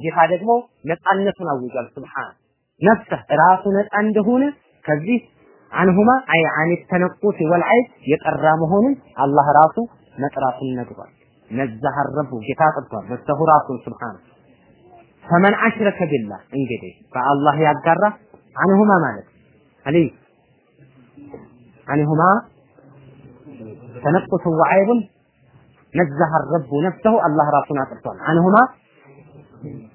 ጌታ ደግሞ ነፃነቱን አውጇል። ሱብሃን ነፍሰህ ራሱ ነፃ እንደሆነ ከዚህ አንሁማ አይ አን ተነቁስ ወልዐይብ የጠራ መሆኑን አላህ ራሱ መጥራቱን ነግሯል። ነዛህ ረቡ ጌታ ጠርቷል። ነፍሰሁ ራሱን ሱብሃን ፈመን አሽረከ ቢላህ እንግዲህ በአላህ ያጋራ አንሁማ ማለት አሊ አንሁማ ተነቁስ ወዐይቡን ነዛህ ረቡ ነፍሰሁ አላህ ራሱን አጥርቷል። አንሁማ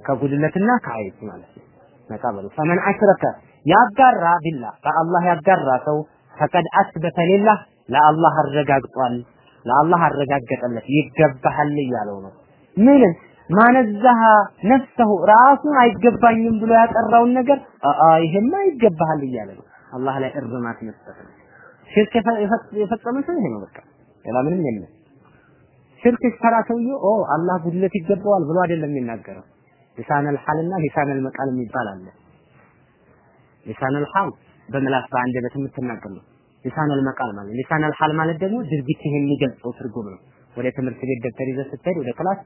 ከጉድለትና ከዐይብ ማለት ነው። ነፃ በሉ። ፈመን አሽረከ ያጋራ ቢላህ በአላህ ያጋራ ሰው ፈቀድ አስበተ ሊላህ ለአላህ አረጋግጧል ለአላህ አረጋገጠለት ይገባሃል እያለው ነው። ምንም ማነዛሃ ነፍሰሁ ራሱን አይገባኝም ብሎ ያጠራውን ነገር አአ ይሄማ ይገባሃል እያለ ነው። አላህ ላይ እርማት መስጠት ነው። ሽርክ የፈጸመ ሰው ይሄ ነው በቃ። ሌላ ምንም የለም ሽርክ ሲሰራ ሰውዬው ኦ አላህ ጉድለት ይገባዋል ብሎ አይደለም የሚናገረው። لسان الحال ና لسان المقال የሚባል አለ። لسان الحال በምላስ በአንደበት የምትናገር ነው። لسان المقال ማለት لسان الحال ማለት ደግሞ ድርጊት የሚገልጸው ትርጉም ነው። ወደ ትምህርት ቤት ደብተር ይዘህ ስትሄድ ወደ class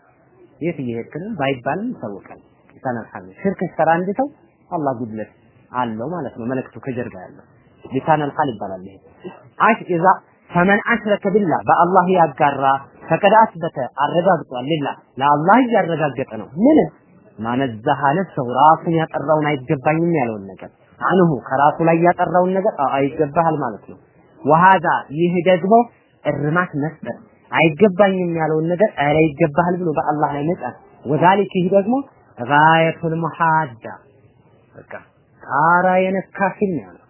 የት እየሄድክ ነው ባይባልም ይታወቃል። لسان الحال ሽርክ ሲሰራ አንድ ሰው አላህ ጉድለት አለው ማለት ነው። መልእክቱ ከጀርባ ያለው ሊሳነል ሐል ይባላል ይሄ። አሽ ኢዛ ፈመን አሽረከ ቢላህ በአላህ ያጋራ ፈቀድ አስበተ አረጋግጧል። ሊላህ ለአላህ እያረጋገጠ ነው። ምን? ማነዛሃ ነፍሰው ራሱን ያጠራውን አይገባኝም ያለውን ነገር። አንሁ ከራሱ ላይ ያጠራውን ነገር አይገባሃል ማለት ነው። ወሃዛ ይህ ደግሞ እርማት መስጠት። አይገባኝም ያለውን ነገር ኧረ ይገባሃል ብሎ በአላህ ላይ መጫን ወዛሊክ ይህ ደግሞ ጋየቱል ሙሐዳ። በቃ ጣራ የነካ ፊልም ያለው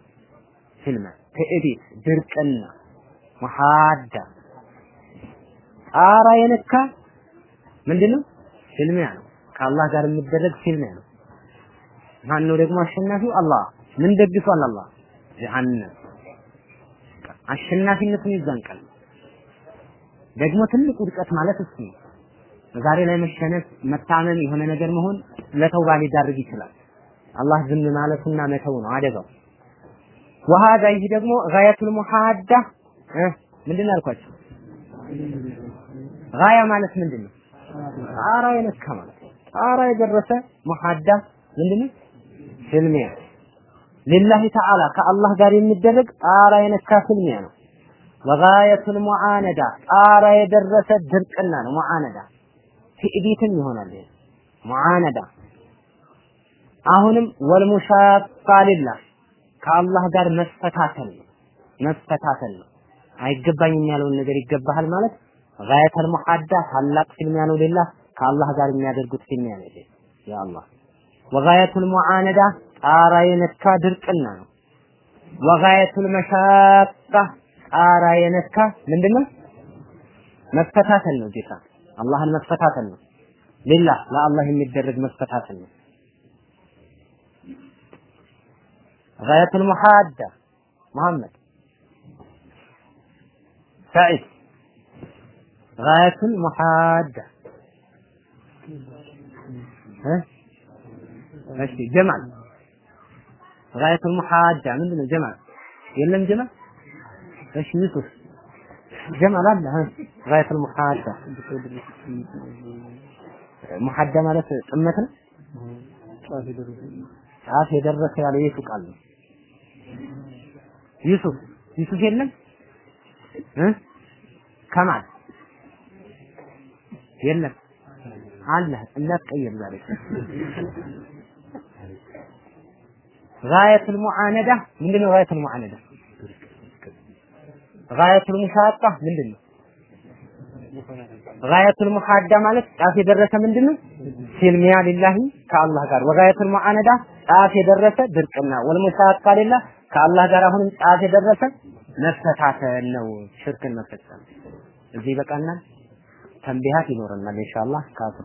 ፊልም ትዕቢት ድርቅና ሙሐዳ ጣራ የነካ ምንድነው? ፊልሚያ ነው። ከአላህ ጋር የሚደረግ ፊልሚያ ነው። ማን ነው ደግሞ አሸናፊው? አላህ። ምን ደግሷል አላህ? ጀሃነም። አሸናፊነቱን ይዛንቃል ደግሞ ትልቅ ውድቀት ማለት እሱ ነው። ዛሬ ላይ መሸነፍ መታመም የሆነ ነገር መሆን ለተውባ ሊዳርግ ይችላል። አላህ ዝም ማለቱና መተው ነው አደጋው። ወሃዳ ይህ ደግሞ ጋያቱል ሙሐዳ ምንድን ያልኳቸው ጋያ ማለት ምንድን ነው ጣራ የነካ ማለት ጣራ የደረሰ ሙሐዳ ምንድን ነው። ፍልሚያ ሊላሂ ተዓላ ከአላህ ጋር የሚደረግ ጣራ የነካ ፍልሚያ ነው። ወጋየቱል ሙዓነዳ ጣራ የደረሰ ድርቅና ነው። ሙዓነዳ ትዕቢትም ይሆናል። ሙዓነዳ አሁንም ወልሙሻቃ ሊላህ ከአላህ ጋር መፈታተል ነው። መፈታተል ነው። አይገባኝም ያለውን ነገር ይገባሃል ማለት ጋየተል ሙሐዳ ታላቅ ፍልሚያ ነው ሊላህ ከአላህ ጋር የሚያደርጉት ፍልሚያ ነው ይሄ ያ አላህ። ወጋየቱል ሙዓነዳ ጣራ የነካ ድርቅና ነው። ወጋየቱል መሻቃ ጣራ የነካ ምንድነው? መፈታተል ነው ጌታ። አላህን መፈታተል ነው። ሊላህ ለአላህ የሚደረግ መፈታተል ነው። ጋየቱል ሙሐዳ መሐመድ ሰዒድ ጋየቱል ሙሐዳ እሺ ጀማል ጋየቱል ሙሐዳ ምንድነው ጀማል የለም ጀማል እሺ ዩሱፍ ጀማል አለ ጋየቱል ሙሐዳ ሙሐዳ ማለት ጥመት ነው ጫፍ የደረሰ ያለ የቱ ቃል ነው ዩሱፍ ዩሱፍ የለም እ ከማል የለም አለ እንዳትቀይር ዛሬ غاية المعاندة ምንድነው غاية المعاندة غاية المشاقة ምንድነው غاية المحادة ማለት ጫፍ የደረሰ ምንድነው ሲልሚያ ሊላሂ ከአላህ ጋር وغاية المعاندة ጫፍ የደረሰ ድርቅና والمشاقة ሊላህ ከአላህ ጋር አሁንም ጫፍ የደረሰ መፈታተን ነው ሽርክን መፈጸም እዚህ በቃናል ተንቢሃት ይኖረናል ኢንሻአላህ